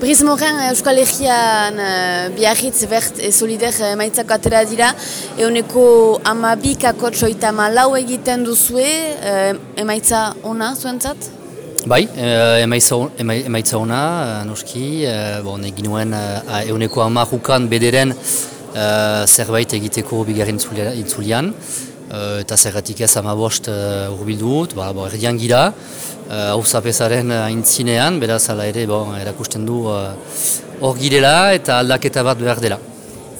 Briz Moren Euskal Herrian uh, biarritz bert e solider emaitzako atera dira. Euneko amabik akotsoita malau egiten duzue. Uh, emaitza ona zuentzat? Bai, emaitza, emaitza ona, noski, bon, egin nuen euneko amarukan bederen zerbait egiteko bigarren intzulian eta zergatik ez amabost urbildu dut, ba, bo, erdian gira, hau uh, zapezaren aintzinean, beraz ala ere bon, erakusten du hor uh, girela eta aldaketa bat behar dela.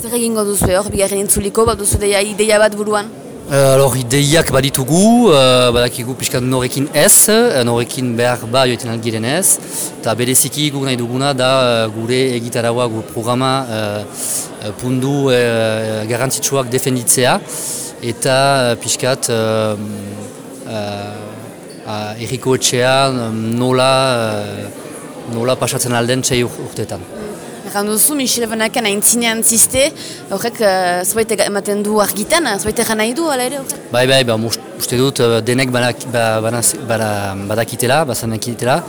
Zer egingo duzu hor, bigarren intzuliko, bat duzu deia ideia bat buruan? Uh, alor, ideiak baditugu, uh, badakigu pixkat norekin ez, norekin behar ba joetan algiren ez, eta bereziki guk nahi duguna da gure egitaraua, gure programa uh, pundu uh, garantzitsuak defenditzea, eta uh, pixkat uh, uh, erriko etxean nola, uh, nola pasatzen alden txai urtetan. Egan duzu, Michel Benaken aintzinean ziste, horrek uh, zobaite ematen du argitan, zobaite egan nahi du, ala ere? Bai, bai, ba, uste dut denek badak, badakitela, bazanakitela,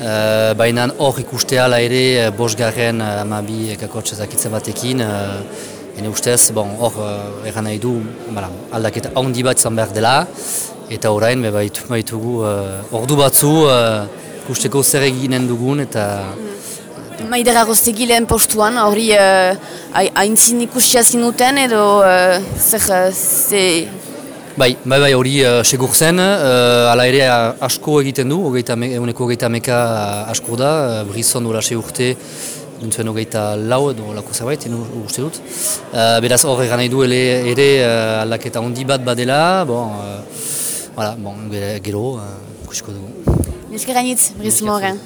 uh, baina hor ikustea ala ere bosgarren uh, amabi kakotxe zakitzen batekin, uh, Ene ustez, bon, hor, uh, egan nahi du, bala, aldaketa handi bat izan behar dela, eta orain, be, baitu, baitugu, uh, ordu batzu, uh, ikusteko zer eginen dugun, eta... Mm. Maidera goztegi lehen postuan, hori uh, haintzin ikusia zinuten, edo uh, zer, ze... Bai, bai, bai, hori uh, segur zen, uh, ala ere asko egiten du, eguneko hogeita meka asko da, uh, brizon dola urte, duntzuen hogeita lau edo lako zerbait, uste dut. Uh, beraz hor egan nahi du ere, ere uh, aldaketa handi bat badela, bon, uh, voilà, bon, gero, uh, kusiko dugu. Neske gainitz, Brice Morin.